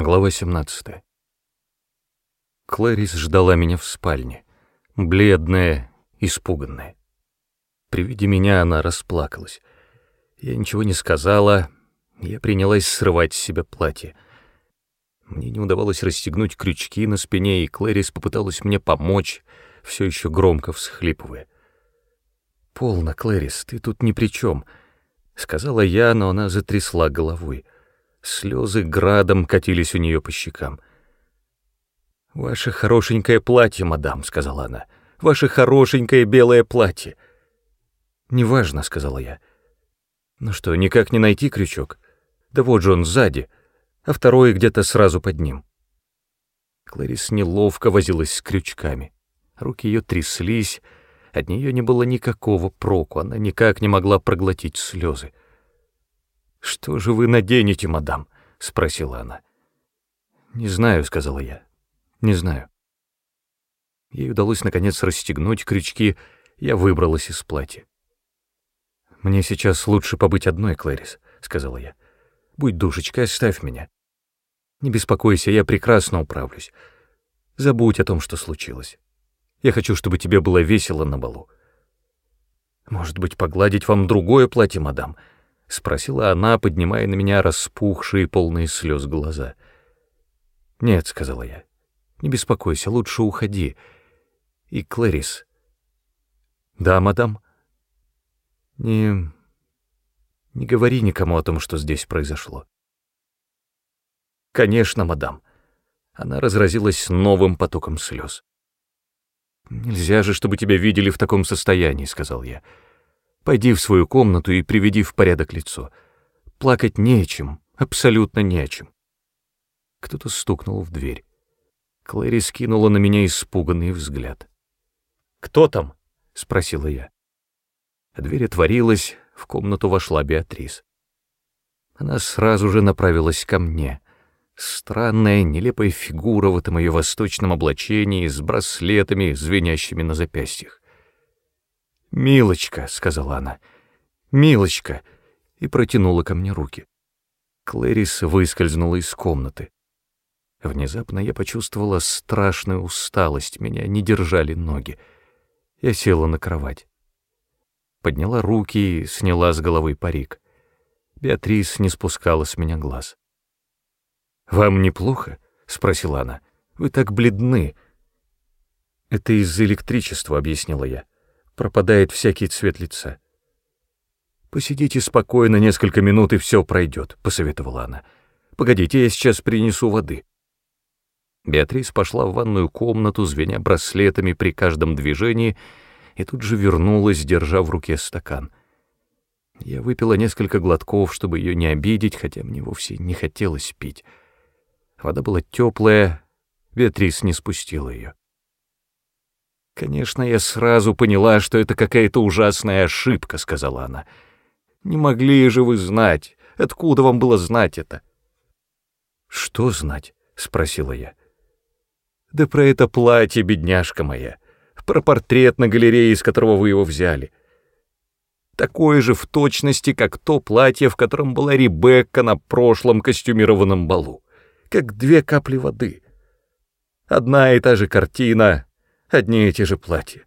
Глава 17. Клэрис ждала меня в спальне, бледная, испуганная. При виде меня она расплакалась. Я ничего не сказала, я принялась срывать с себя платье. Мне не удавалось расстегнуть крючки на спине, и Клэрис попыталась мне помочь, все еще громко всхлипывая. «Полно, Клэрис, ты тут ни при чем», — сказала я, но она затрясла головой — Слезы градом катились у нее по щекам. «Ваше хорошенькое платье, мадам», — сказала она. «Ваше хорошенькое белое платье». «Неважно», — сказала я. «Ну что, никак не найти крючок? Да вот же он сзади, а второй где-то сразу под ним». Кларис неловко возилась с крючками. Руки ее тряслись, от нее не было никакого проку, она никак не могла проглотить слезы. «Что же вы наденете, мадам?» — спросила она. «Не знаю», — сказала я. «Не знаю». Ей удалось, наконец, расстегнуть крючки, я выбралась из платья. «Мне сейчас лучше побыть одной, Клэрис», — сказала я. «Будь душечкой, оставь меня. Не беспокойся, я прекрасно управлюсь. Забудь о том, что случилось. Я хочу, чтобы тебе было весело на балу. Может быть, погладить вам другое платье, мадам?» — спросила она, поднимая на меня распухшие, полные слез глаза. «Нет», — сказала я, — «не беспокойся, лучше уходи. И Клэрис...» «Да, мадам?» «Не... не говори никому о том, что здесь произошло». «Конечно, мадам». Она разразилась новым потоком слез. «Нельзя же, чтобы тебя видели в таком состоянии», — сказал я. Пойди в свою комнату и приведи в порядок лицо. Плакать нечем, абсолютно не о чем. Кто-то стукнул в дверь. Клэри скинула на меня испуганный взгляд. «Кто там?» — спросила я. Дверь отворилась, в комнату вошла Беатрис. Она сразу же направилась ко мне. Странная, нелепая фигура в этом ее восточном облачении с браслетами, звенящими на запястьях. «Милочка», — сказала она, — «милочка», и протянула ко мне руки. Клэрис выскользнула из комнаты. Внезапно я почувствовала страшную усталость, меня не держали ноги. Я села на кровать. Подняла руки и сняла с головы парик. Беатрис не спускала с меня глаз. «Вам неплохо?» — спросила она. «Вы так бледны». «Это из-за электричества», — объяснила я пропадает всякий цвет лица. «Посидите спокойно несколько минут, и все пройдет», — посоветовала она. «Погодите, я сейчас принесу воды». Беатрис пошла в ванную комнату, звеня браслетами при каждом движении, и тут же вернулась, держа в руке стакан. Я выпила несколько глотков, чтобы ее не обидеть, хотя мне вовсе не хотелось пить. Вода была теплая, Беатрис не спустила ее. «Конечно, я сразу поняла, что это какая-то ужасная ошибка», — сказала она. «Не могли же вы знать. Откуда вам было знать это?» «Что знать?» — спросила я. «Да про это платье, бедняжка моя. Про портрет на галерее, из которого вы его взяли. Такое же в точности, как то платье, в котором была Ребекка на прошлом костюмированном балу. Как две капли воды. Одна и та же картина, одни и те же платья.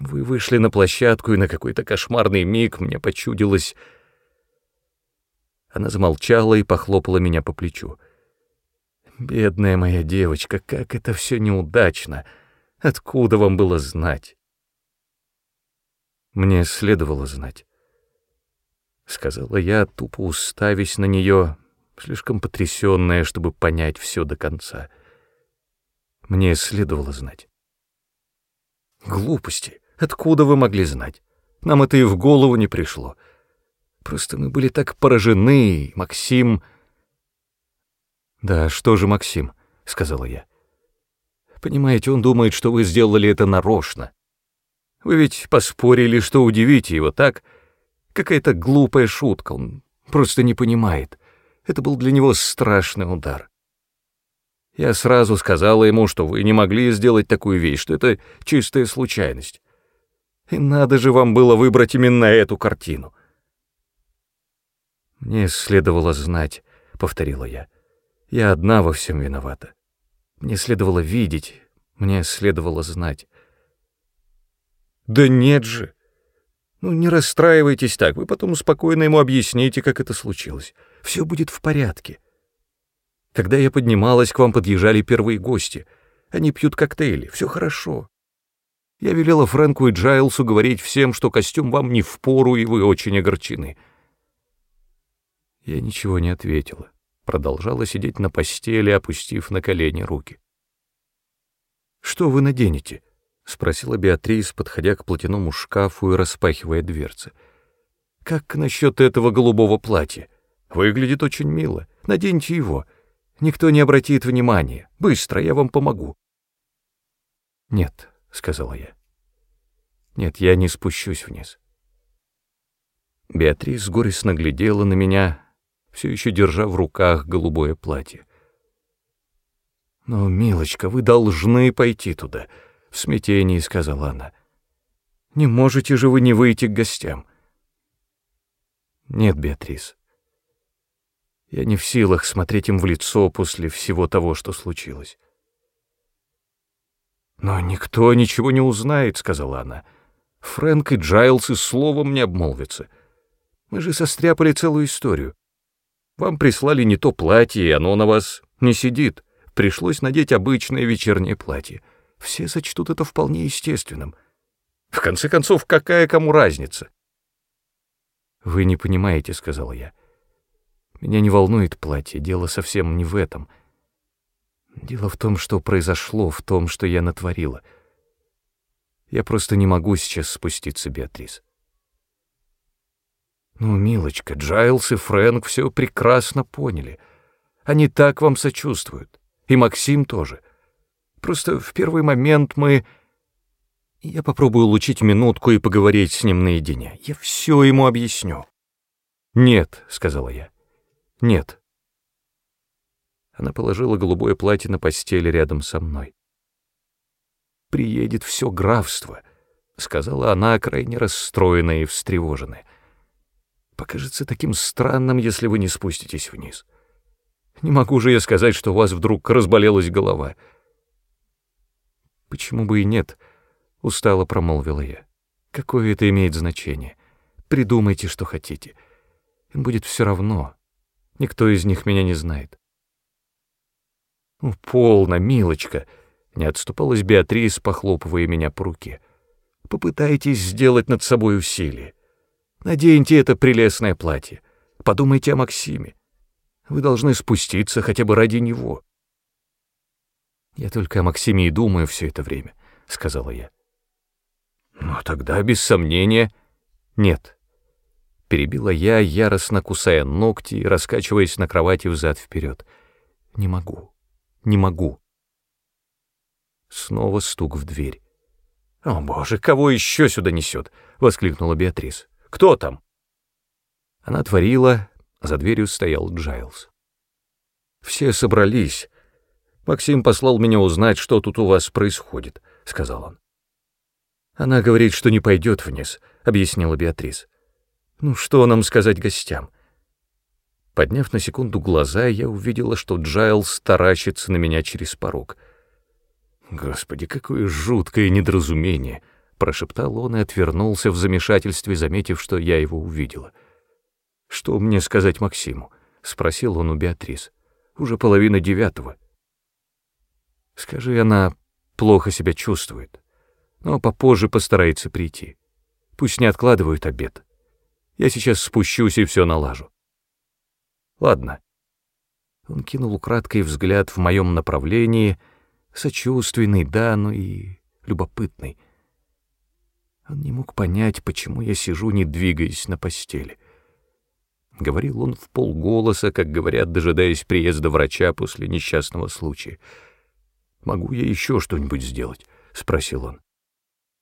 Вы вышли на площадку, и на какой-то кошмарный миг мне почудилось... Она замолчала и похлопала меня по плечу. «Бедная моя девочка, как это все неудачно! Откуда вам было знать?» «Мне следовало знать», — сказала я, тупо уставясь на нее, слишком потрясенная, чтобы понять все до конца. «Мне следовало знать». Глупости. Откуда вы могли знать? Нам это и в голову не пришло. Просто мы были так поражены, Максим... «Да, что же Максим?» — сказала я. «Понимаете, он думает, что вы сделали это нарочно. Вы ведь поспорили, что удивите его, так? Какая-то глупая шутка, он просто не понимает. Это был для него страшный удар. Я сразу сказала ему, что вы не могли сделать такую вещь, что это чистая случайность. И надо же вам было выбрать именно эту картину. Мне следовало знать, — повторила я. Я одна во всем виновата. Мне следовало видеть, мне следовало знать. Да нет же! Ну, не расстраивайтесь так, вы потом спокойно ему объясните, как это случилось. Все будет в порядке. Когда я поднималась, к вам подъезжали первые гости. Они пьют коктейли, все хорошо. Я велела Фрэнку и Джайлсу говорить всем, что костюм вам не впору, и вы очень огорчены. Я ничего не ответила. Продолжала сидеть на постели, опустив на колени руки. «Что вы наденете?» — спросила Беатрис, подходя к платяному шкафу и распахивая дверцы. «Как насчет этого голубого платья? Выглядит очень мило. Наденьте его. Никто не обратит внимания. Быстро, я вам помогу». «Нет», — сказала я. «Нет, я не спущусь вниз». Беатрис горестно глядела на меня, все еще держа в руках голубое платье. «Но, милочка, вы должны пойти туда», — в смятении сказала она. «Не можете же вы не выйти к гостям?» «Нет, Беатрис. Я не в силах смотреть им в лицо после всего того, что случилось». «Но никто ничего не узнает», — сказала она. «Фрэнк и Джайлс и словом не обмолвятся. Мы же состряпали целую историю. Вам прислали не то платье, и оно на вас не сидит. Пришлось надеть обычное вечернее платье. Все сочтут это вполне естественным. В конце концов, какая кому разница?» «Вы не понимаете», — сказал я. «Меня не волнует платье, дело совсем не в этом». Дело в том, что произошло, в том, что я натворила. Я просто не могу сейчас спуститься, Беатрис. Ну, милочка, Джайлс и Фрэнк все прекрасно поняли. Они так вам сочувствуют. И Максим тоже. Просто в первый момент мы... Я попробую улучить минутку и поговорить с ним наедине. Я все ему объясню. «Нет», — сказала я. «Нет». Она положила голубое платье на постель рядом со мной. «Приедет все графство», — сказала она, крайне расстроенная и встревоженная. «Покажется таким странным, если вы не спуститесь вниз. Не могу же я сказать, что у вас вдруг разболелась голова». «Почему бы и нет?» — устало промолвила я. «Какое это имеет значение? Придумайте, что хотите. Им будет все равно. Никто из них меня не знает. «Ну, полно, милочка!» — не отступалась Беатрис, похлопывая меня по руке. «Попытайтесь сделать над собой усилие. Наденьте это прелестное платье. Подумайте о Максиме. Вы должны спуститься хотя бы ради него». «Я только о Максиме и думаю все это время», — сказала я. «Ну, тогда, без сомнения...» «Нет», — перебила я, яростно кусая ногти и раскачиваясь на кровати взад-вперед. «Не могу». Не могу. Снова стук в дверь. «О, боже, кого еще сюда несет?» — воскликнула Беатрис. «Кто там?» Она отворила, за дверью стоял Джайлз. «Все собрались. Максим послал меня узнать, что тут у вас происходит», — сказал он. «Она говорит, что не пойдет вниз», — объяснила Беатрис. «Ну что нам сказать гостям? Подняв на секунду глаза, я увидела, что Джайлс таращится на меня через порог. «Господи, какое жуткое недоразумение!» — прошептал он и отвернулся в замешательстве, заметив, что я его увидела. «Что мне сказать Максиму?» — спросил он у Беатрис. «Уже половина девятого». «Скажи, она плохо себя чувствует, но попозже постарается прийти. Пусть не откладывают обед. Я сейчас спущусь и все налажу». Ладно. Он кинул украдкой взгляд в моем направлении, сочувственный, да, но и любопытный. Он не мог понять, почему я сижу, не двигаясь на постели. Говорил он в полголоса, как говорят, дожидаясь приезда врача после несчастного случая. «Могу я еще что-нибудь сделать?» — спросил он.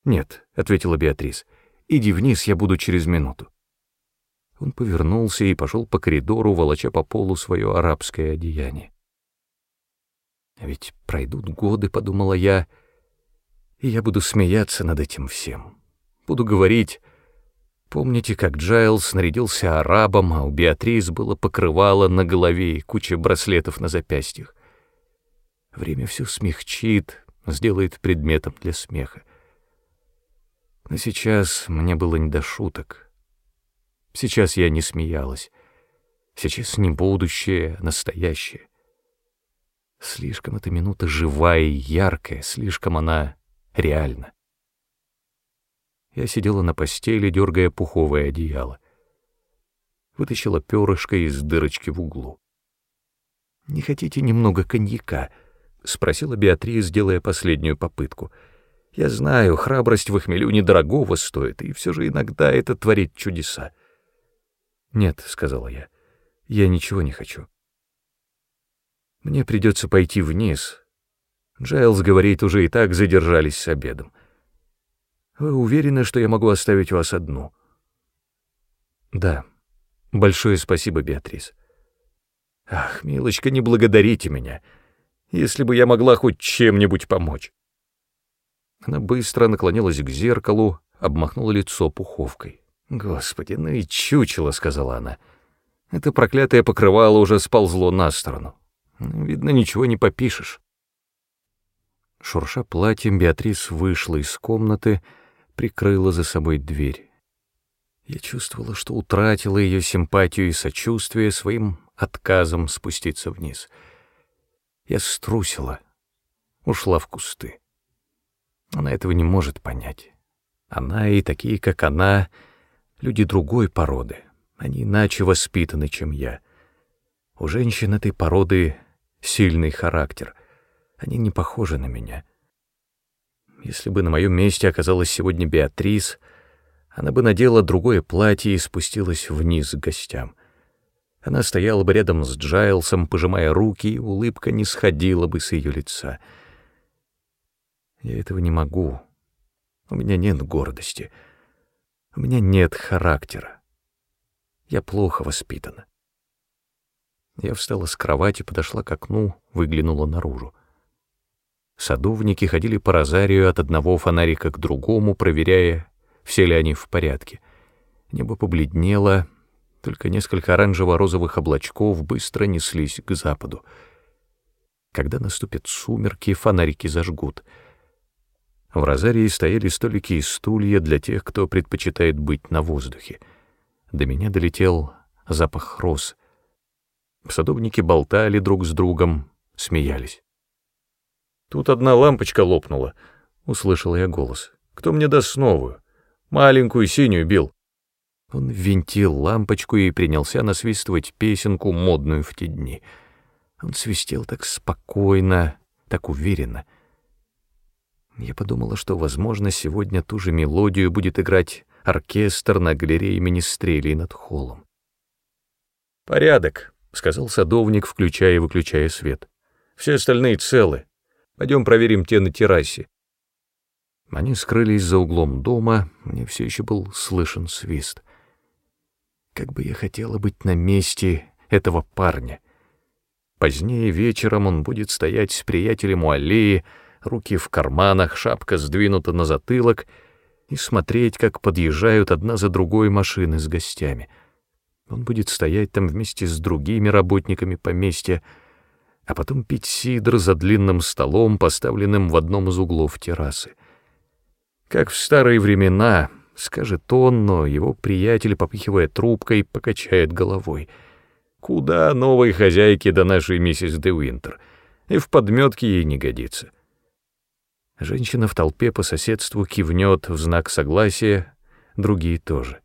«Нет», — ответила Беатрис. «Иди вниз, я буду через минуту». Он повернулся и пошел по коридору, волоча по полу свое арабское одеяние. «А ведь пройдут годы, — подумала я, — и я буду смеяться над этим всем. Буду говорить, Помните, как Джайлз снарядился арабом, а у Беатрис было покрывало на голове и куча браслетов на запястьях? Время все смягчит, сделает предметом для смеха. Но сейчас мне было не до шуток. Сейчас я не смеялась. Сейчас не будущее, а настоящее. Слишком эта минута живая и яркая, слишком она реальна. Я сидела на постели, дергая пуховое одеяло. Вытащила перышко из дырочки в углу. «Не хотите немного коньяка?» — спросила Беатрис, делая последнюю попытку. «Я знаю, храбрость в хмелю недорогого стоит, и все же иногда это творит чудеса». «Нет», — сказала я, — «я ничего не хочу». «Мне придется пойти вниз». Джайлз говорит, уже и так задержались с обедом. «Вы уверены, что я могу оставить вас одну?» «Да. Большое спасибо, Беатрис». «Ах, милочка, не благодарите меня» если бы я могла хоть чем-нибудь помочь. Она быстро наклонилась к зеркалу, обмахнула лицо пуховкой. «Господи, ну и чучело», — сказала она. «Это проклятое покрывало уже сползло на сторону. Видно, ничего не попишешь». Шурша платьем, Беатрис вышла из комнаты, прикрыла за собой дверь. Я чувствовала, что утратила ее симпатию и сочувствие своим отказом спуститься вниз — я струсила, ушла в кусты. Она этого не может понять. Она и такие, как она, люди другой породы. Они иначе воспитаны, чем я. У женщин этой породы сильный характер. Они не похожи на меня. Если бы на моем месте оказалась сегодня Беатрис, она бы надела другое платье и спустилась вниз к гостям. Она стояла бы рядом с Джайлсом, пожимая руки, и улыбка не сходила бы с ее лица. Я этого не могу. У меня нет гордости. У меня нет характера. Я плохо воспитана. Я встала с кровати, подошла к окну, выглянула наружу. Садовники ходили по розарию от одного фонарика к другому, проверяя, все ли они в порядке. Небо побледнело, только несколько оранжево-розовых облачков быстро неслись к западу. Когда наступят сумерки, фонарики зажгут. В розарии стояли столики и стулья для тех, кто предпочитает быть на воздухе. До меня долетел запах роз. Садовники болтали друг с другом, смеялись. «Тут одна лампочка лопнула», — услышал я голос. «Кто мне даст новую? Маленькую синюю, бил. Он винтил лампочку и принялся насвистывать песенку, модную в те дни. Он свистел так спокойно, так уверенно. Я подумала, что, возможно, сегодня ту же мелодию будет играть оркестр на галерее Министрелей над холлом. «Порядок», — сказал садовник, включая и выключая свет. «Все остальные целы. Пойдем проверим те на террасе». Они скрылись за углом дома, мне все еще был слышен свист. Как бы я хотела быть на месте этого парня. Позднее вечером он будет стоять с приятелем у аллеи, руки в карманах, шапка сдвинута на затылок, и смотреть, как подъезжают одна за другой машины с гостями. Он будет стоять там вместе с другими работниками поместья, а потом пить сидр за длинным столом, поставленным в одном из углов террасы. Как в старые времена, скажет он, но его приятель, попихивая трубкой, покачает головой. Куда новой хозяйке до нашей миссис де Уинтер? И в подметке ей не годится. Женщина в толпе по соседству кивнет в знак согласия, другие тоже.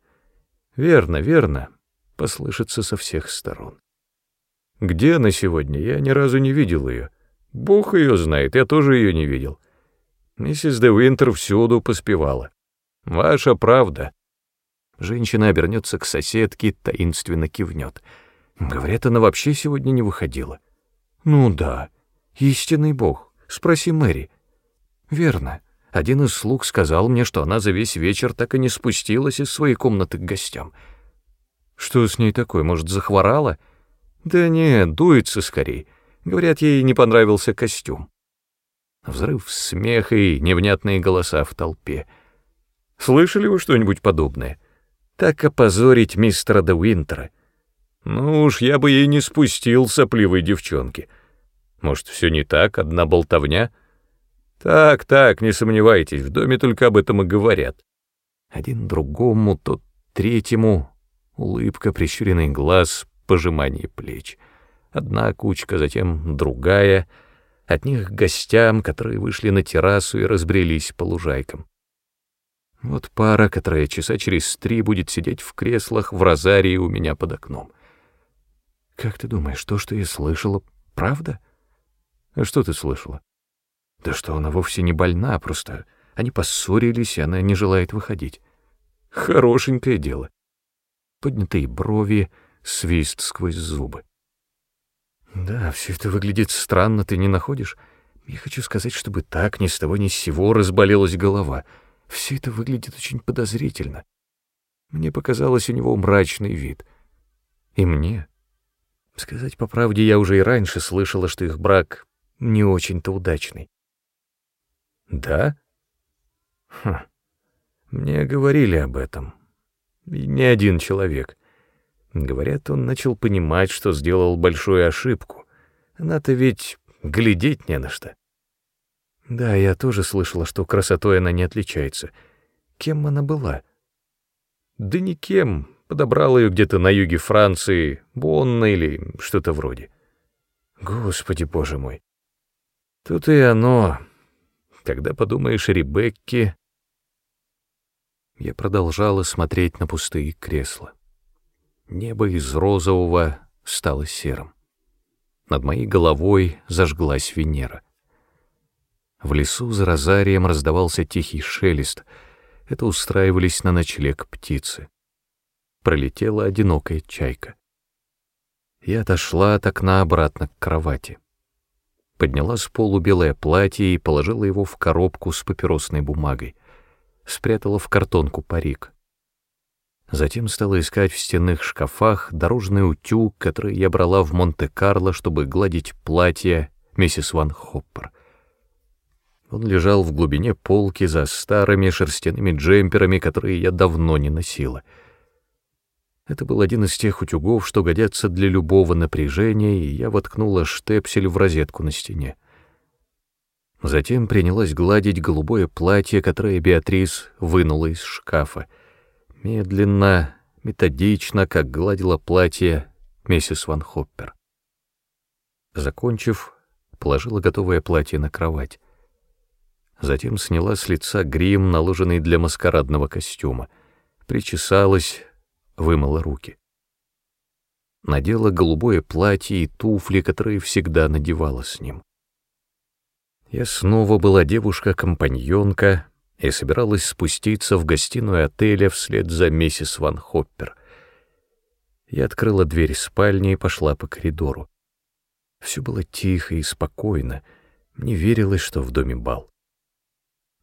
Верно, верно, послышится со всех сторон. Где она сегодня? Я ни разу не видел ее. Бог ее знает, я тоже ее не видел. Миссис де Уинтер всюду поспевала. Ваша правда. Женщина обернется к соседке, таинственно кивнет. Говорят, она вообще сегодня не выходила. Ну да, истинный бог. Спроси Мэри. Верно. Один из слуг сказал мне, что она за весь вечер так и не спустилась из своей комнаты к гостям. Что с ней такое, может, захворала? Да нет, дуется скорее. Говорят, ей не понравился костюм. Взрыв смеха и невнятные голоса в толпе — Слышали вы что-нибудь подобное? Так опозорить мистера де Уинтера. Ну уж я бы ей не спустил сопливой девчонки. Может, все не так, одна болтовня? Так, так, не сомневайтесь, в доме только об этом и говорят. Один другому, тот третьему, улыбка, прищуренный глаз, пожимание плеч. Одна кучка, затем другая, от них к гостям, которые вышли на террасу и разбрелись по лужайкам. Вот пара, которая часа через три будет сидеть в креслах в розарии у меня под окном. Как ты думаешь, то, что я слышала, правда? А что ты слышала? Да что она вовсе не больна, просто они поссорились, и она не желает выходить. Хорошенькое дело. Поднятые брови, свист сквозь зубы. Да, все это выглядит странно, ты не находишь? Я хочу сказать, чтобы так ни с того ни с сего разболелась голова — все это выглядит очень подозрительно. Мне показалось у него мрачный вид. И мне. Сказать по правде, я уже и раньше слышала, что их брак не очень-то удачный. Да? Хм. Мне говорили об этом. Не один человек. Говорят, он начал понимать, что сделал большую ошибку. Она-то ведь глядеть не на что. Да, я тоже слышала, что красотой она не отличается. Кем она была? Да никем. Подобрал ее где-то на юге Франции, Бонна или что-то вроде. Господи, боже мой. Тут и оно. Когда подумаешь о Ребекке... Я продолжала смотреть на пустые кресла. Небо из розового стало серым. Над моей головой зажглась Венера. В лесу за розарием раздавался тихий шелест. Это устраивались на ночлег птицы. Пролетела одинокая чайка. Я отошла от окна обратно к кровати. Подняла с полу белое платье и положила его в коробку с папиросной бумагой. Спрятала в картонку парик. Затем стала искать в стенных шкафах дорожный утюг, который я брала в Монте-Карло, чтобы гладить платье миссис Ван Хоппер. Он лежал в глубине полки за старыми шерстяными джемперами, которые я давно не носила. Это был один из тех утюгов, что годятся для любого напряжения, и я воткнула штепсель в розетку на стене. Затем принялась гладить голубое платье, которое Беатрис вынула из шкафа. Медленно, методично, как гладила платье миссис Ван Хоппер. Закончив, положила готовое платье на кровать затем сняла с лица грим, наложенный для маскарадного костюма, причесалась, вымыла руки. Надела голубое платье и туфли, которые всегда надевала с ним. Я снова была девушка-компаньонка и собиралась спуститься в гостиную отеля вслед за миссис Ван Хоппер. Я открыла дверь спальни и пошла по коридору. Все было тихо и спокойно, мне верилось, что в доме бал.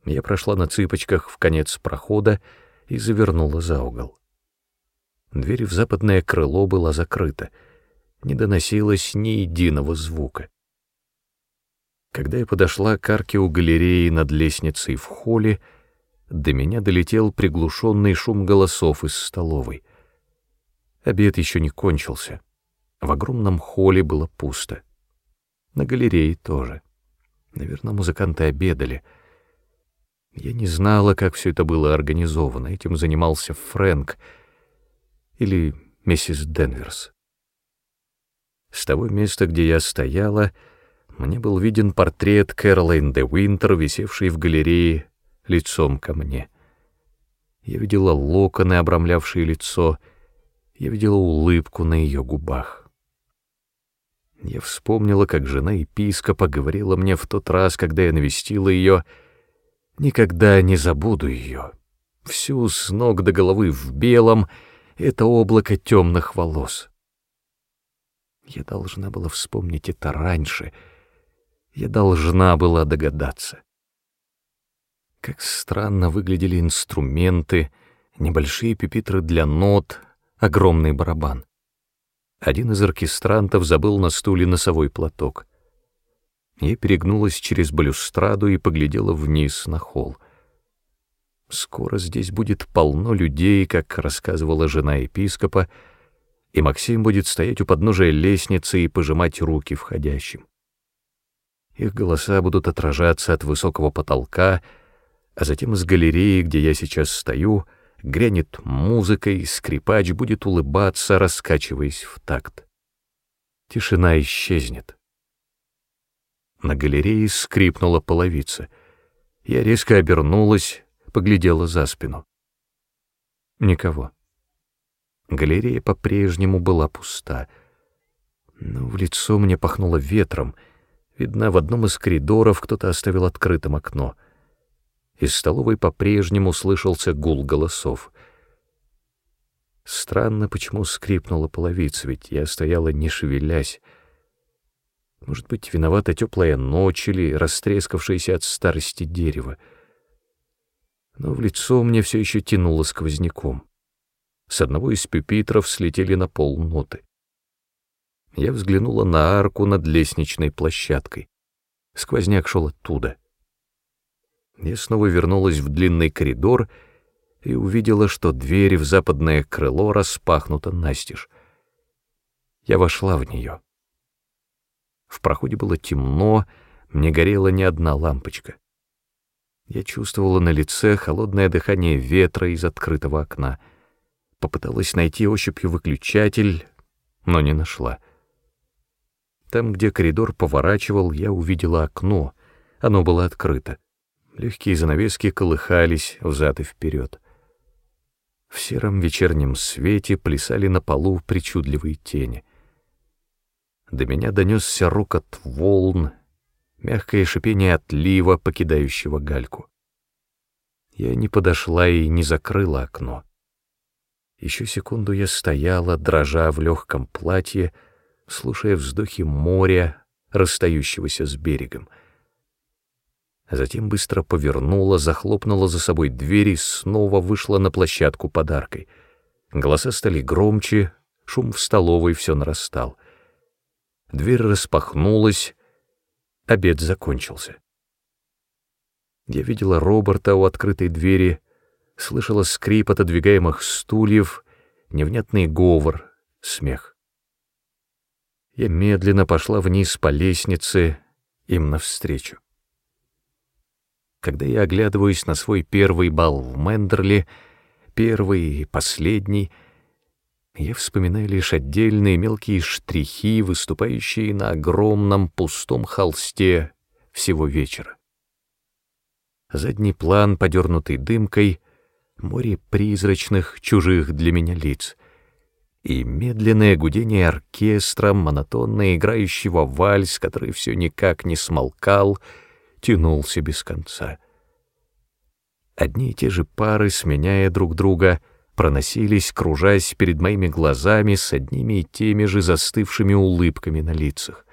Я прошла на цыпочках в конец прохода и завернула за угол. Дверь в западное крыло была закрыта, не доносилось ни единого звука. Когда я подошла к арке у галереи над лестницей в холле, до меня долетел приглушенный шум голосов из столовой. Обед еще не кончился. В огромном холле было пусто. На галерее тоже. Наверное, музыканты обедали — я не знала, как все это было организовано. Этим занимался Фрэнк или миссис Денверс. С того места, где я стояла, мне был виден портрет Кэролайн де Уинтер, висевший в галерее лицом ко мне. Я видела локоны, обрамлявшие лицо, я видела улыбку на ее губах. Я вспомнила, как жена епископа говорила мне в тот раз, когда я навестила ее — Никогда не забуду ее. Всю с ног до головы в белом — это облако темных волос. Я должна была вспомнить это раньше. Я должна была догадаться. Как странно выглядели инструменты, небольшие пепитры для нот, огромный барабан. Один из оркестрантов забыл на стуле носовой платок. Я перегнулась через балюстраду и поглядела вниз на холл. Скоро здесь будет полно людей, как рассказывала жена епископа, и Максим будет стоять у подножия лестницы и пожимать руки входящим. Их голоса будут отражаться от высокого потолка, а затем из галереи, где я сейчас стою, грянет музыка, и скрипач будет улыбаться, раскачиваясь в такт. Тишина исчезнет. На галерее скрипнула половица. Я резко обернулась, поглядела за спину. Никого. Галерея по-прежнему была пуста. Но в лицо мне пахнуло ветром. Видно, в одном из коридоров кто-то оставил открытым окно. Из столовой по-прежнему слышался гул голосов. Странно, почему скрипнула половица, ведь я стояла не шевелясь. Может быть, виновата теплая ночь или растрескавшееся от старости дерево. Но в лицо мне все еще тянуло сквозняком. С одного из пюпитров слетели на пол ноты. Я взглянула на арку над лестничной площадкой. Сквозняк шел оттуда. Я снова вернулась в длинный коридор и увидела, что дверь в западное крыло распахнута настежь. Я вошла в нее. В проходе было темно, не горела ни одна лампочка. Я чувствовала на лице холодное дыхание ветра из открытого окна — Попыталась найти ощупью выключатель, но не нашла. Там, где коридор поворачивал, я увидела окно. Оно было открыто. Легкие занавески колыхались взад и вперед. В сером вечернем свете плясали на полу причудливые тени. До меня донесся рокот волн, мягкое шипение отлива, покидающего гальку. Я не подошла и не закрыла окно. Еще секунду я стояла, дрожа в легком платье, слушая вздохи моря, расстающегося с берегом. А затем быстро повернула, захлопнула за собой дверь и снова вышла на площадку подаркой. Голоса стали громче, шум в столовой все нарастал. Дверь распахнулась, обед закончился. Я видела Роберта у открытой двери, слышала скрип отодвигаемых стульев, невнятный говор, смех. Я медленно пошла вниз по лестнице им навстречу. Когда я оглядываюсь на свой первый бал в Мендерли, первый и последний, я вспоминаю лишь отдельные мелкие штрихи, выступающие на огромном пустом холсте всего вечера. Задний план, подернутый дымкой — море призрачных, чужих для меня лиц, и медленное гудение оркестра, монотонно играющего вальс, который все никак не смолкал, тянулся без конца. Одни и те же пары, сменяя друг друга, проносились, кружась перед моими глазами с одними и теми же застывшими улыбками на лицах.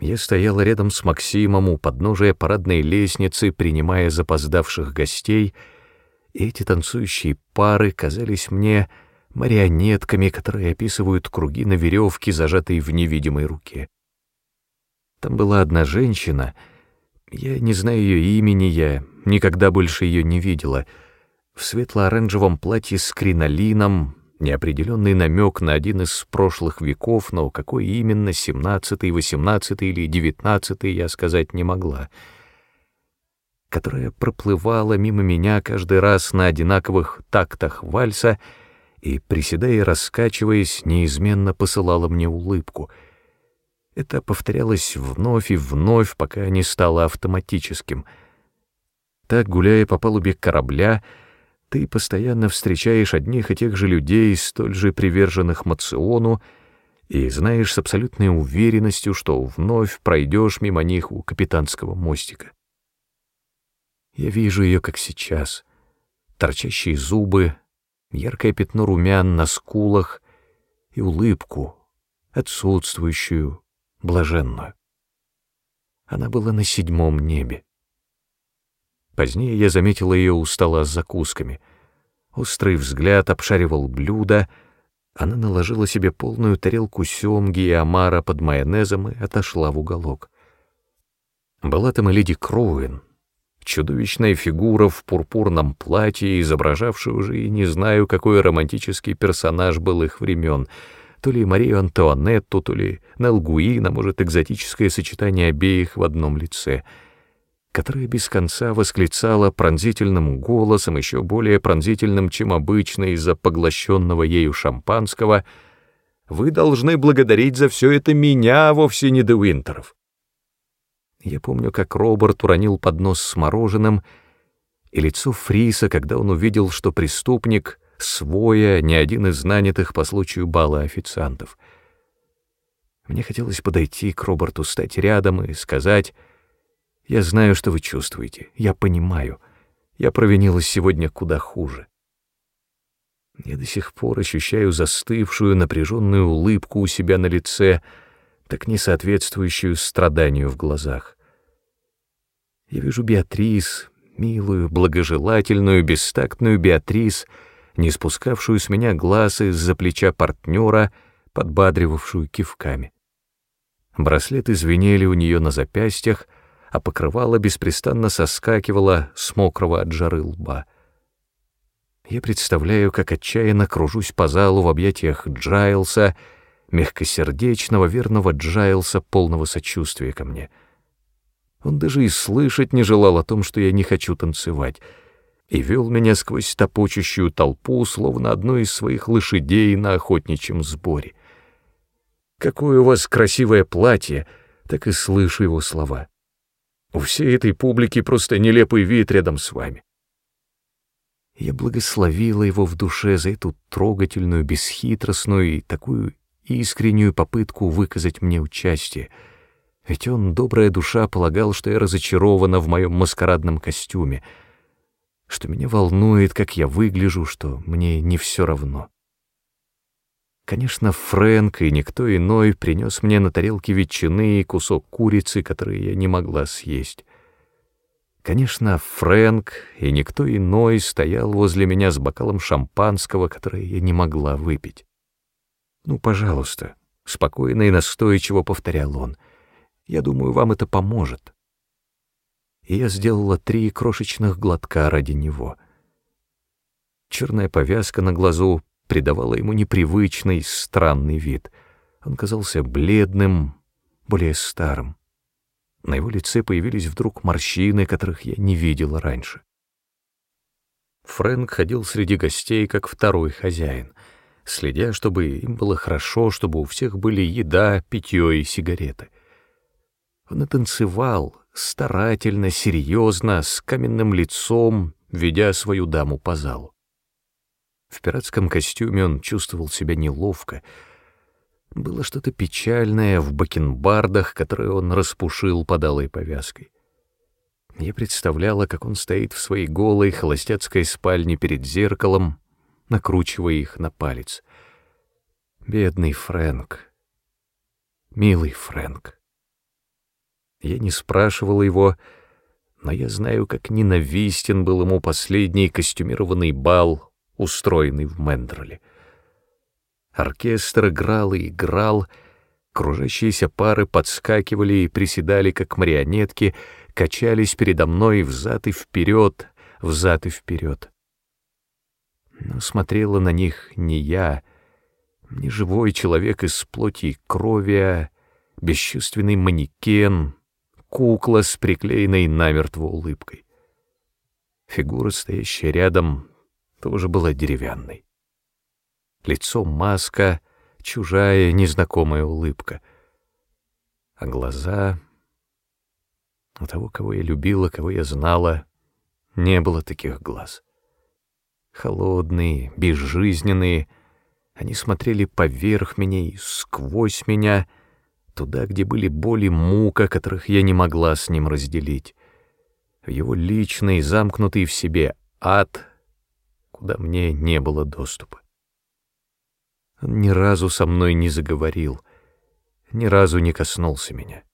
Я стояла рядом с Максимом у подножия парадной лестницы, принимая запоздавших гостей — эти танцующие пары казались мне марионетками, которые описывают круги на веревке, зажатой в невидимой руке. Там была одна женщина, я не знаю ее имени, я никогда больше ее не видела, в светло-оранжевом платье с кринолином, неопределенный намек на один из прошлых веков, но какой именно, семнадцатый, восемнадцатый или девятнадцатый, я сказать не могла — которая проплывала мимо меня каждый раз на одинаковых тактах вальса и, приседая и раскачиваясь, неизменно посылала мне улыбку. Это повторялось вновь и вновь, пока не стало автоматическим. Так, гуляя по палубе корабля, ты постоянно встречаешь одних и тех же людей, столь же приверженных Мациону, и знаешь с абсолютной уверенностью, что вновь пройдешь мимо них у капитанского мостика. Я вижу ее, как сейчас. Торчащие зубы, яркое пятно румян на скулах и улыбку, отсутствующую, блаженную. Она была на седьмом небе. Позднее я заметила ее у стола с закусками. Острый взгляд обшаривал блюдо, она наложила себе полную тарелку семги и омара под майонезом и отошла в уголок. Была там и леди Кроуэн, чудовищная фигура в пурпурном платье, изображавшая уже и не знаю, какой романтический персонаж был их времен, то ли Марию Антуанетту, то ли Налгуина, может, экзотическое сочетание обеих в одном лице, которая без конца восклицала пронзительным голосом, еще более пронзительным, чем обычно из-за поглощенного ею шампанского, «Вы должны благодарить за все это меня, вовсе не Девинтеров». Я помню, как Роберт уронил поднос с мороженым, и лицо Фриса, когда он увидел, что преступник — своя, не один из нанятых по случаю бала официантов. Мне хотелось подойти к Роберту, стать рядом и сказать, «Я знаю, что вы чувствуете, я понимаю, я провинилась сегодня куда хуже». Я до сих пор ощущаю застывшую, напряженную улыбку у себя на лице — так не соответствующую страданию в глазах. Я вижу Беатрис, милую, благожелательную, бестактную Беатрис, не спускавшую с меня глаз из-за плеча партнера, подбадривавшую кивками. Браслеты звенели у нее на запястьях, а покрывало беспрестанно соскакивало с мокрого от жары лба. Я представляю, как отчаянно кружусь по залу в объятиях Джайлса, мягкосердечного, верного Джайлса, полного сочувствия ко мне. Он даже и слышать не желал о том, что я не хочу танцевать, и вел меня сквозь топочущую толпу, словно одну из своих лошадей на охотничьем сборе. «Какое у вас красивое платье!» Так и слышу его слова. «У всей этой публики просто нелепый вид рядом с вами». Я благословила его в душе за эту трогательную, бесхитростную и такую искреннюю попытку выказать мне участие, ведь он, добрая душа, полагал, что я разочарована в моем маскарадном костюме, что меня волнует, как я выгляжу, что мне не все равно. Конечно, Фрэнк и никто иной принес мне на тарелке ветчины и кусок курицы, которые я не могла съесть. Конечно, Фрэнк и никто иной стоял возле меня с бокалом шампанского, которое я не могла выпить. «Ну, пожалуйста», — спокойно и настойчиво повторял он, — «я думаю, вам это поможет». И я сделала три крошечных глотка ради него. Черная повязка на глазу придавала ему непривычный, странный вид. Он казался бледным, более старым. На его лице появились вдруг морщины, которых я не видела раньше. Фрэнк ходил среди гостей, как второй хозяин — следя, чтобы им было хорошо, чтобы у всех были еда, питье и сигареты. Он и танцевал, старательно, серьезно, с каменным лицом, ведя свою даму по залу. В пиратском костюме он чувствовал себя неловко. Было что-то печальное в бакенбардах, которые он распушил под алой повязкой. Я представляла, как он стоит в своей голой холостяцкой спальне перед зеркалом, накручивая их на палец. Бедный Фрэнк. Милый Фрэнк. Я не спрашивал его, но я знаю, как ненавистен был ему последний костюмированный бал, устроенный в Мендроле. Оркестр играл и играл, кружащиеся пары подскакивали и приседали, как марионетки, качались передо мной взад и вперед, взад и вперед но смотрела на них не я, не живой человек из плоти и крови, а бесчувственный манекен, кукла с приклеенной намертво улыбкой. Фигура, стоящая рядом, тоже была деревянной. Лицо маска, чужая, незнакомая улыбка. А глаза... У того, кого я любила, кого я знала, не было таких глаз холодные, безжизненные. Они смотрели поверх меня и сквозь меня, туда, где были боли мука, которых я не могла с ним разделить. В его личный, замкнутый в себе ад, куда мне не было доступа. Он ни разу со мной не заговорил, ни разу не коснулся меня.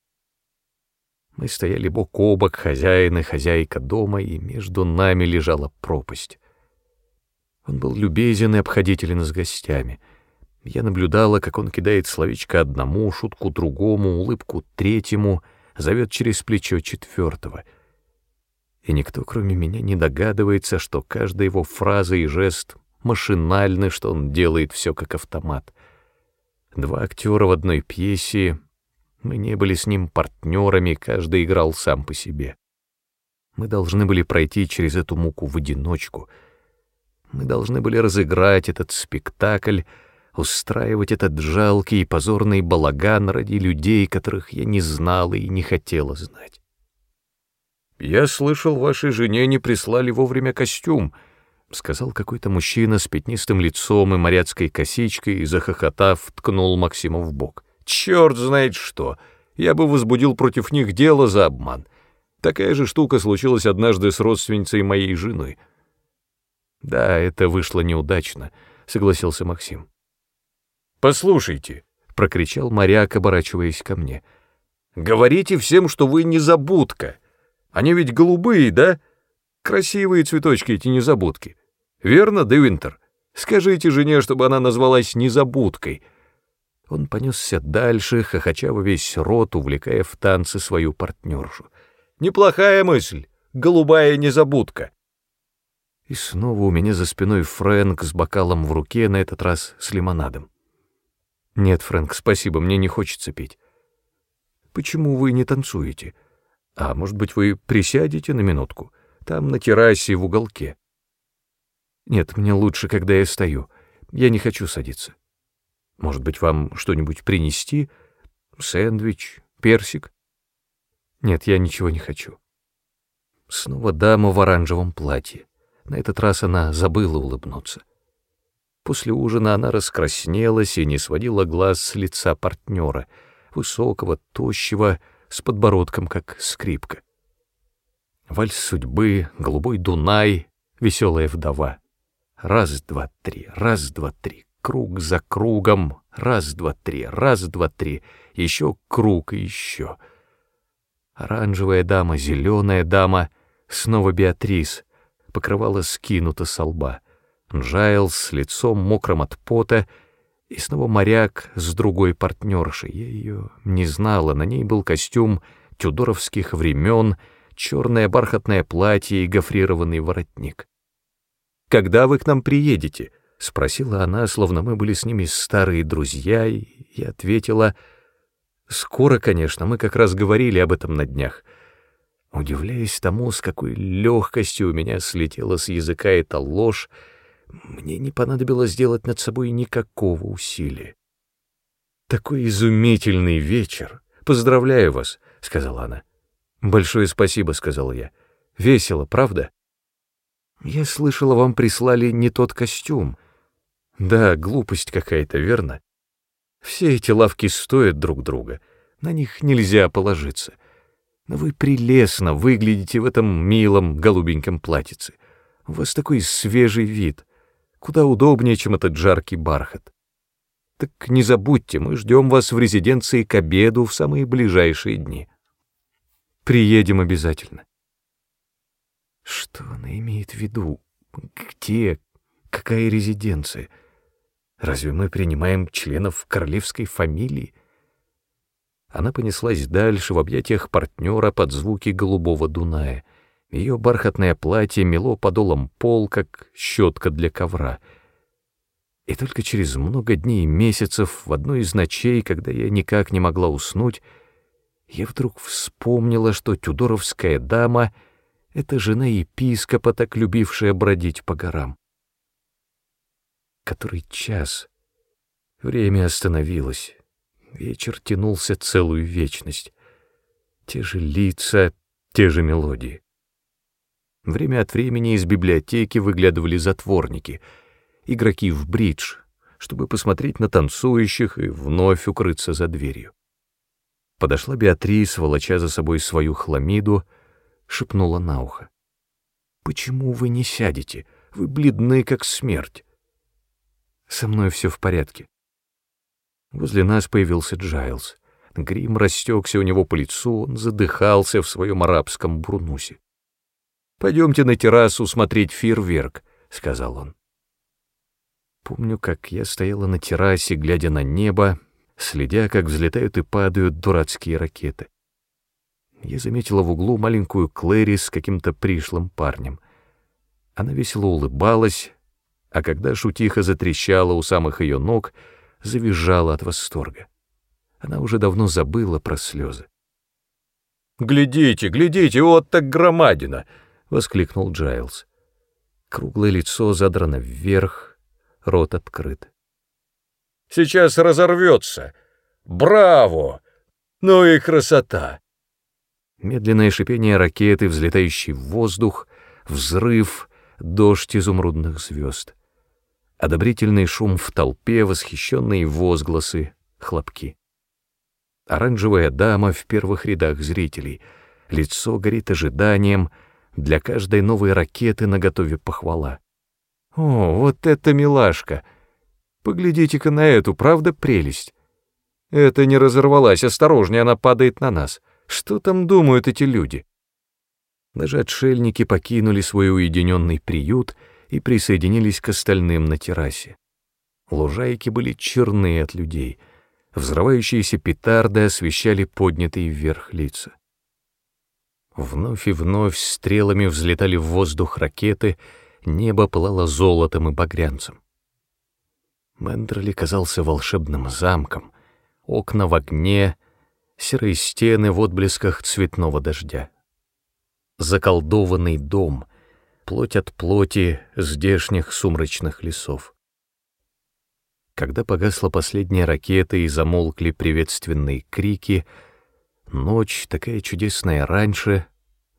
Мы стояли бок о бок, хозяин и хозяйка дома, и между нами лежала пропасть. Он был любезен и обходителен с гостями. Я наблюдала, как он кидает словечко одному, шутку другому, улыбку третьему, зовет через плечо четвертого. И никто, кроме меня, не догадывается, что каждая его фраза и жест машинальны, что он делает все как автомат. Два актера в одной пьесе, мы не были с ним партнерами, каждый играл сам по себе. Мы должны были пройти через эту муку в одиночку. Мы должны были разыграть этот спектакль, устраивать этот жалкий и позорный балаган ради людей, которых я не знала и не хотела знать. «Я слышал, вашей жене не прислали вовремя костюм», — сказал какой-то мужчина с пятнистым лицом и моряцкой косичкой, и, захохотав, ткнул Максима в бок. «Черт знает что! Я бы возбудил против них дело за обман. Такая же штука случилась однажды с родственницей моей жены». «Да, это вышло неудачно», — согласился Максим. «Послушайте», — прокричал моряк, оборачиваясь ко мне, — «говорите всем, что вы незабудка. Они ведь голубые, да? Красивые цветочки эти незабудки. Верно, Девинтер? Скажите жене, чтобы она назвалась незабудкой». Он понесся дальше, хохоча во весь рот, увлекая в танцы свою партнершу. «Неплохая мысль, голубая незабудка». И снова у меня за спиной Фрэнк с бокалом в руке, на этот раз с лимонадом. «Нет, Фрэнк, спасибо, мне не хочется петь». «Почему вы не танцуете? А может быть, вы присядете на минутку? Там на террасе в уголке». «Нет, мне лучше, когда я стою. Я не хочу садиться. Может быть, вам что-нибудь принести? Сэндвич, персик?» «Нет, я ничего не хочу». Снова дама в оранжевом платье. На этот раз она забыла улыбнуться. После ужина она раскраснелась и не сводила глаз с лица партнера, высокого, тощего, с подбородком, как скрипка. Вальс судьбы, голубой Дунай, веселая вдова. Раз, два, три, раз, два, три, круг за кругом, раз, два, три, раз, два, три, еще круг и еще. Оранжевая дама, зеленая дама, снова Беатрис, покрывала скинута со лба — Джайлз с лицом мокрым от пота, и снова моряк с другой партнершей. Я ее не знала, на ней был костюм тюдоровских времен, черное бархатное платье и гофрированный воротник. «Когда вы к нам приедете?» — спросила она, словно мы были с ними старые друзья, и я ответила, «Скоро, конечно, мы как раз говорили об этом на днях». Удивляясь тому, с какой легкостью у меня слетела с языка эта ложь, мне не понадобилось сделать над собой никакого усилия. «Такой изумительный вечер! Поздравляю вас!» — сказала она. «Большое спасибо», — сказал я. «Весело, правда?» «Я слышала, вам прислали не тот костюм». «Да, глупость какая-то, верно? Все эти лавки стоят друг друга, на них нельзя положиться. Но вы прелестно выглядите в этом милом голубеньком платьице. У вас такой свежий вид куда удобнее, чем этот жаркий бархат. Так не забудьте, мы ждем вас в резиденции к обеду в самые ближайшие дни. Приедем обязательно. Что она имеет в виду? Где? Какая резиденция? Разве мы принимаем членов королевской фамилии? Она понеслась дальше в объятиях партнера под звуки голубого Дуная — ее бархатное платье мело подолом пол, как щетка для ковра. И только через много дней и месяцев, в одной из ночей, когда я никак не могла уснуть, я вдруг вспомнила, что тюдоровская дама — это жена епископа, так любившая бродить по горам. Который час? Время остановилось. Вечер тянулся целую вечность. Те же лица, те же мелодии. Время от времени из библиотеки выглядывали затворники, игроки в бридж, чтобы посмотреть на танцующих и вновь укрыться за дверью. Подошла Беатрис, волоча за собой свою хламиду, шепнула на ухо. «Почему вы не сядете? Вы бледны, как смерть». «Со мной все в порядке». Возле нас появился Джайлз. Грим растекся у него по лицу, он задыхался в своем арабском бурнусе. «Пойдемте на террасу смотреть фейерверк», — сказал он. Помню, как я стояла на террасе, глядя на небо, следя, как взлетают и падают дурацкие ракеты. Я заметила в углу маленькую Клэри с каким-то пришлым парнем. Она весело улыбалась, а когда шутиха затрещала у самых ее ног, завизжала от восторга. Она уже давно забыла про слезы. «Глядите, глядите, вот так громадина!» — воскликнул Джайлз. Круглое лицо задрано вверх, рот открыт. «Сейчас разорвется! Браво! Ну и красота!» Медленное шипение ракеты, взлетающий в воздух, взрыв, дождь изумрудных звезд. Одобрительный шум в толпе, восхищенные возгласы, хлопки. Оранжевая дама в первых рядах зрителей. Лицо горит ожиданием, для каждой новой ракеты наготове похвала. «О, вот это милашка! Поглядите-ка на эту, правда прелесть? Это не разорвалась, осторожнее, она падает на нас. Что там думают эти люди?» Даже отшельники покинули свой уединенный приют и присоединились к остальным на террасе. Лужайки были черны от людей — Взрывающиеся петарды освещали поднятые вверх лица. Вновь и вновь стрелами взлетали в воздух ракеты, небо пылало золотом и багрянцем. Мендерли казался волшебным замком, окна в огне, серые стены в отблесках цветного дождя. Заколдованный дом, плоть от плоти здешних сумрачных лесов. Когда погасла последняя ракета и замолкли приветственные крики, ночь, такая чудесная раньше,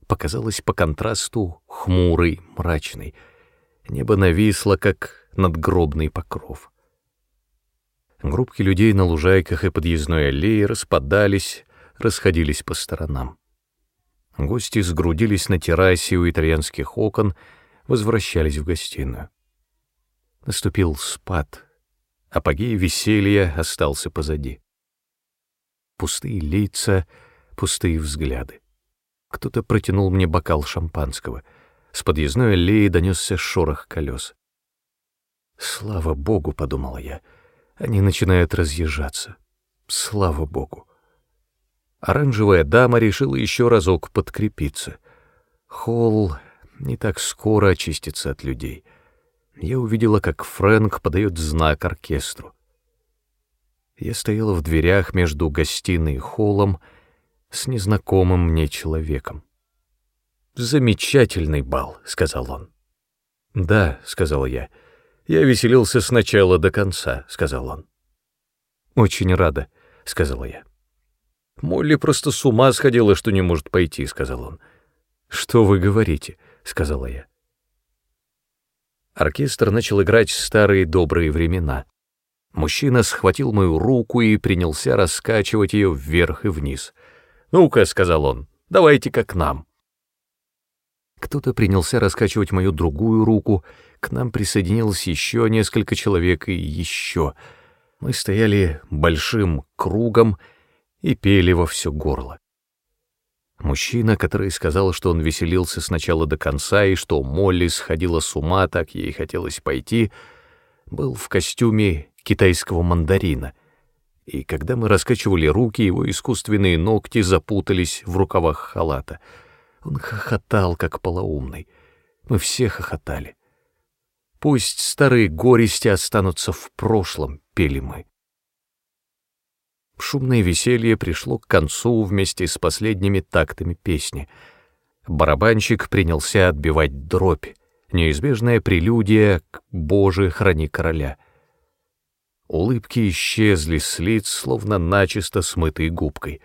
показалась по контрасту хмурой, мрачной. Небо нависло, как надгробный покров. Группки людей на лужайках и подъездной аллее распадались, расходились по сторонам. Гости сгрудились на террасе у итальянских окон, возвращались в гостиную. Наступил спад — апогей веселья остался позади. Пустые лица, пустые взгляды. Кто-то протянул мне бокал шампанского. С подъездной аллеи донесся шорох колес. «Слава Богу!» — подумала я. «Они начинают разъезжаться. Слава Богу!» Оранжевая дама решила еще разок подкрепиться. Холл не так скоро очистится от людей — я увидела, как Фрэнк подает знак оркестру. Я стояла в дверях между гостиной и холлом с незнакомым мне человеком. «Замечательный бал», — сказал он. «Да», — сказал я. «Я веселился с начала до конца», — сказал он. «Очень рада», — сказала я. «Молли просто с ума сходила, что не может пойти», — сказал он. «Что вы говорите?» — сказала я. Оркестр начал играть старые добрые времена. Мужчина схватил мою руку и принялся раскачивать ее вверх и вниз. «Ну-ка», — сказал он, — «давайте-ка к нам». Кто-то принялся раскачивать мою другую руку, к нам присоединилось еще несколько человек и еще. Мы стояли большим кругом и пели во все горло. Мужчина, который сказал, что он веселился сначала до конца и что Молли сходила с ума, так ей хотелось пойти, был в костюме китайского мандарина. И когда мы раскачивали руки, его искусственные ногти запутались в рукавах халата. Он хохотал, как полоумный. Мы все хохотали. «Пусть старые горести останутся в прошлом», — пели мы. Шумное веселье пришло к концу вместе с последними тактами песни. Барабанщик принялся отбивать дробь, неизбежная прелюдия к «Боже, храни короля». Улыбки исчезли с лиц, словно начисто смытой губкой.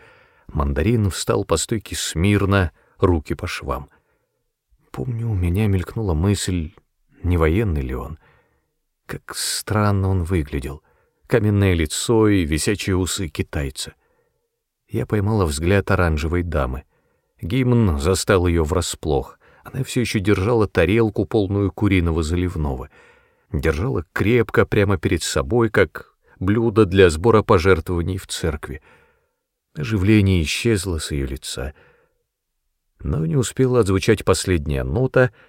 Мандарин встал по стойке смирно, руки по швам. Помню, у меня мелькнула мысль, не военный ли он. Как странно он выглядел — каменное лицо и висячие усы китайца. Я поймала взгляд оранжевой дамы. Гимн застал ее врасплох. Она все еще держала тарелку, полную куриного заливного. Держала крепко прямо перед собой, как блюдо для сбора пожертвований в церкви. Оживление исчезло с ее лица. Но не успела отзвучать последняя нота —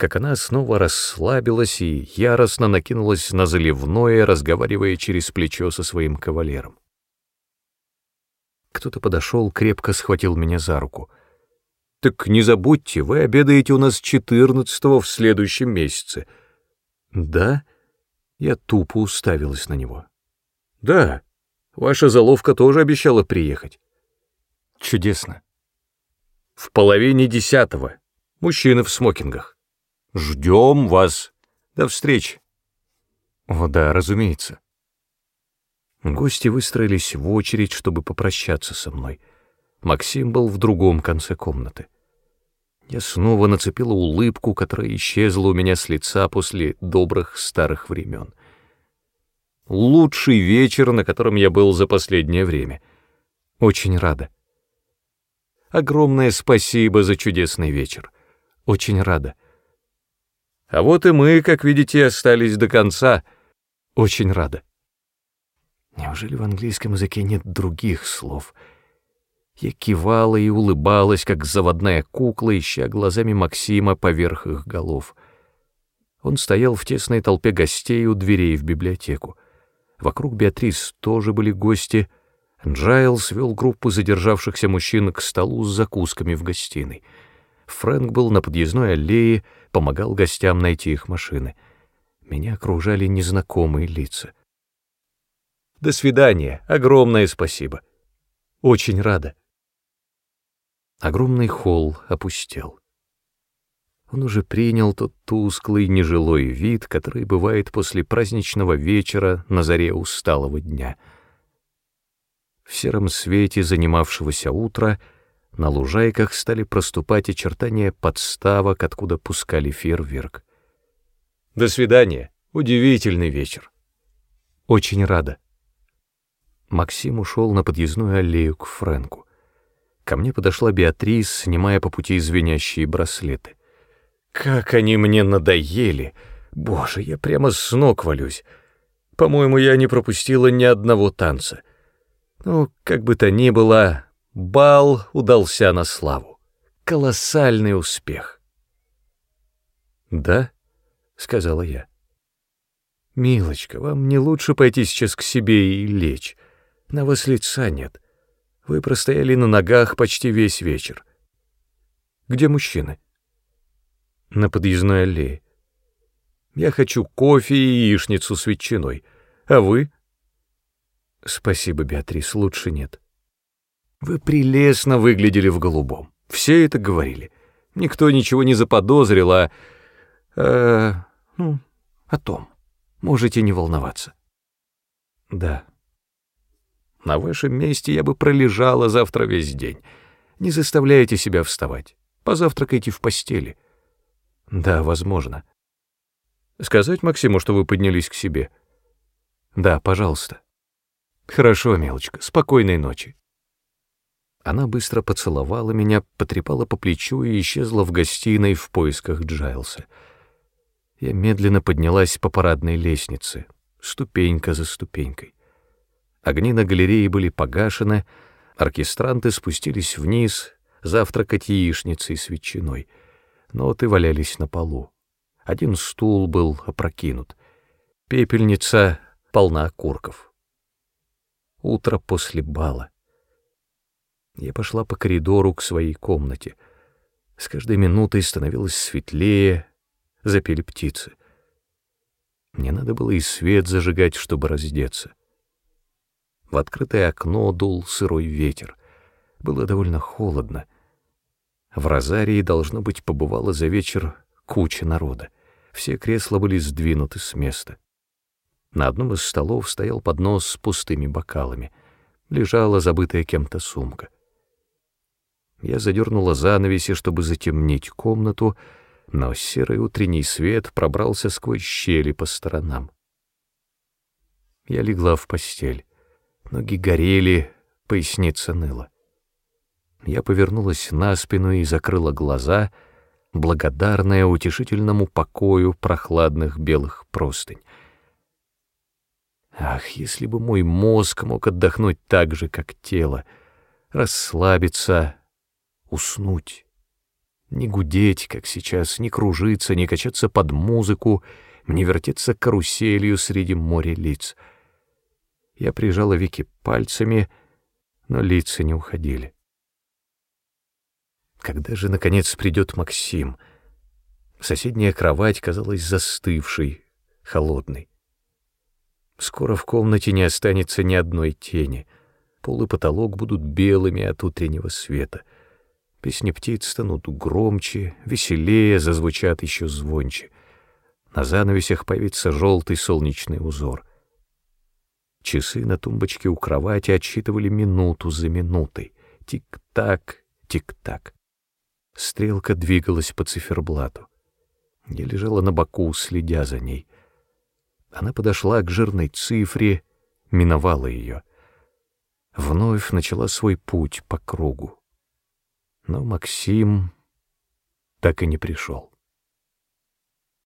как она снова расслабилась и яростно накинулась на заливное, разговаривая через плечо со своим кавалером. Кто-то подошел, крепко схватил меня за руку. «Так не забудьте, вы обедаете у нас четырнадцатого в следующем месяце». «Да?» Я тупо уставилась на него. «Да, ваша заловка тоже обещала приехать». «Чудесно». «В половине десятого. Мужчины в смокингах. Ждем вас. До встречи». «О да, разумеется». Гости выстроились в очередь, чтобы попрощаться со мной. Максим был в другом конце комнаты. Я снова нацепила улыбку, которая исчезла у меня с лица после добрых старых времен. Лучший вечер, на котором я был за последнее время. Очень рада. Огромное спасибо за чудесный вечер. Очень рада. А вот и мы, как видите, остались до конца. Очень рада. Неужели в английском языке нет других слов? Я кивала и улыбалась, как заводная кукла, ища глазами Максима поверх их голов. Он стоял в тесной толпе гостей у дверей в библиотеку. Вокруг Беатрис тоже были гости. Джайл свел группу задержавшихся мужчин к столу с закусками в гостиной. Фрэнк был на подъездной аллее, помогал гостям найти их машины. Меня окружали незнакомые лица. До свидания. Огромное спасибо. Очень рада. Огромный холл опустел. Он уже принял тот тусклый, нежилой вид, который бывает после праздничного вечера на заре усталого дня. В сером свете занимавшегося утра на лужайках стали проступать очертания подставок, откуда пускали фейерверк. До свидания. Удивительный вечер. Очень рада. Максим ушел на подъездную аллею к Фрэнку. Ко мне подошла Беатрис, снимая по пути звенящие браслеты. «Как они мне надоели! Боже, я прямо с ног валюсь! По-моему, я не пропустила ни одного танца. Ну, как бы то ни было, бал удался на славу. Колоссальный успех!» «Да?» — сказала я. «Милочка, вам не лучше пойти сейчас к себе и лечь?» На вас лица нет. Вы простояли на ногах почти весь вечер. Где мужчины? На подъездной аллее. Я хочу кофе и яичницу с ветчиной. А вы? Спасибо, Беатрис, лучше нет. Вы прелестно выглядели в голубом. Все это говорили. Никто ничего не заподозрил, а... а ну, о том. Можете не волноваться. Да, на вашем месте я бы пролежала завтра весь день. Не заставляйте себя вставать. Позавтракайте в постели. Да, возможно. Сказать Максиму, что вы поднялись к себе? Да, пожалуйста. Хорошо, мелочка, спокойной ночи. Она быстро поцеловала меня, потрепала по плечу и исчезла в гостиной в поисках Джайлса. Я медленно поднялась по парадной лестнице, ступенька за ступенькой. Огни на галерее были погашены, оркестранты спустились вниз завтракать яичницей с ветчиной. Ноты валялись на полу. Один стул был опрокинут. Пепельница полна окурков. Утро после бала. Я пошла по коридору к своей комнате. С каждой минутой становилось светлее, запели птицы. Мне надо было и свет зажигать, чтобы раздеться. В открытое окно дул сырой ветер. Было довольно холодно. В Розарии, должно быть, побывало за вечер куча народа. Все кресла были сдвинуты с места. На одном из столов стоял поднос с пустыми бокалами. Лежала забытая кем-то сумка. Я задернула занавеси, чтобы затемнить комнату, но серый утренний свет пробрался сквозь щели по сторонам. Я легла в постель. Ноги горели, поясница ныла. Я повернулась на спину и закрыла глаза, благодарная утешительному покою прохладных белых простынь. Ах, если бы мой мозг мог отдохнуть так же, как тело, расслабиться, уснуть, не гудеть, как сейчас, не кружиться, не качаться под музыку, не вертеться каруселью среди моря лиц — я прижала веки пальцами, но лица не уходили. Когда же, наконец, придет Максим? Соседняя кровать казалась застывшей, холодной. Скоро в комнате не останется ни одной тени. Пол и потолок будут белыми от утреннего света. Песни птиц станут громче, веселее, зазвучат еще звонче. На занавесях появится желтый солнечный узор. Часы на тумбочке у кровати отсчитывали минуту за минутой. Тик-так, тик-так. Стрелка двигалась по циферблату. Я лежала на боку, следя за ней. Она подошла к жирной цифре, миновала ее. Вновь начала свой путь по кругу. Но Максим так и не пришел.